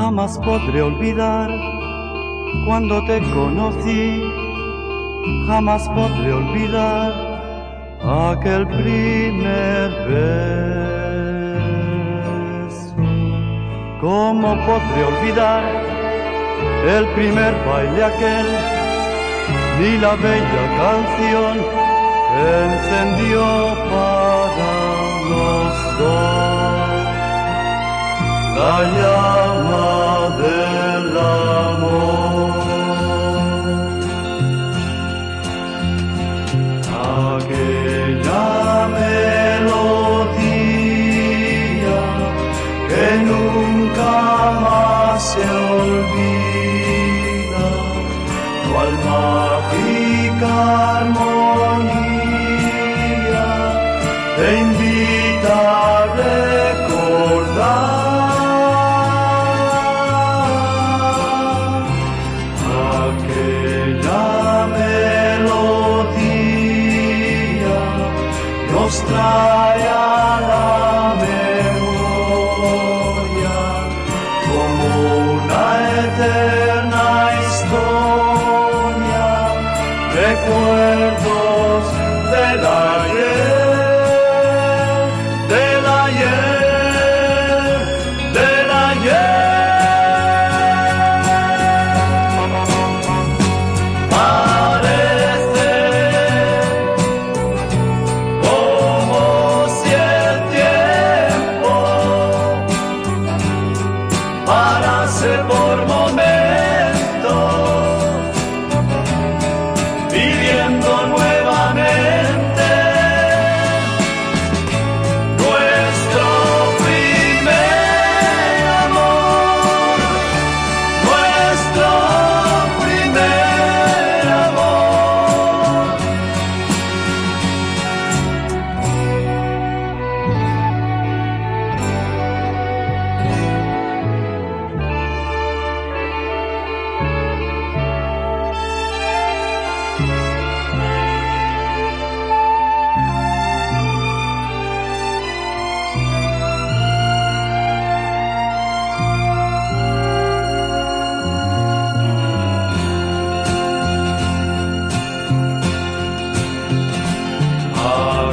Jamás podré olvidar cuando te conocí. Jamás podré olvidar aquel primer beso. ¿Cómo podré olvidar el primer baile aquel? Ni la bella canción encendió para los la llama del amor. Aquella melodía que nunca más se olvida, cual mágica armonía Australia.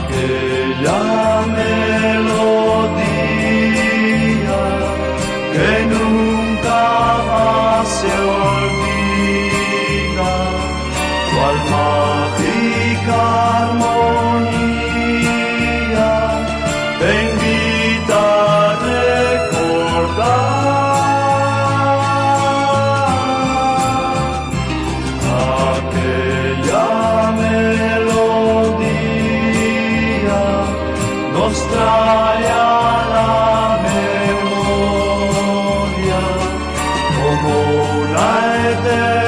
Aquella melodía Father.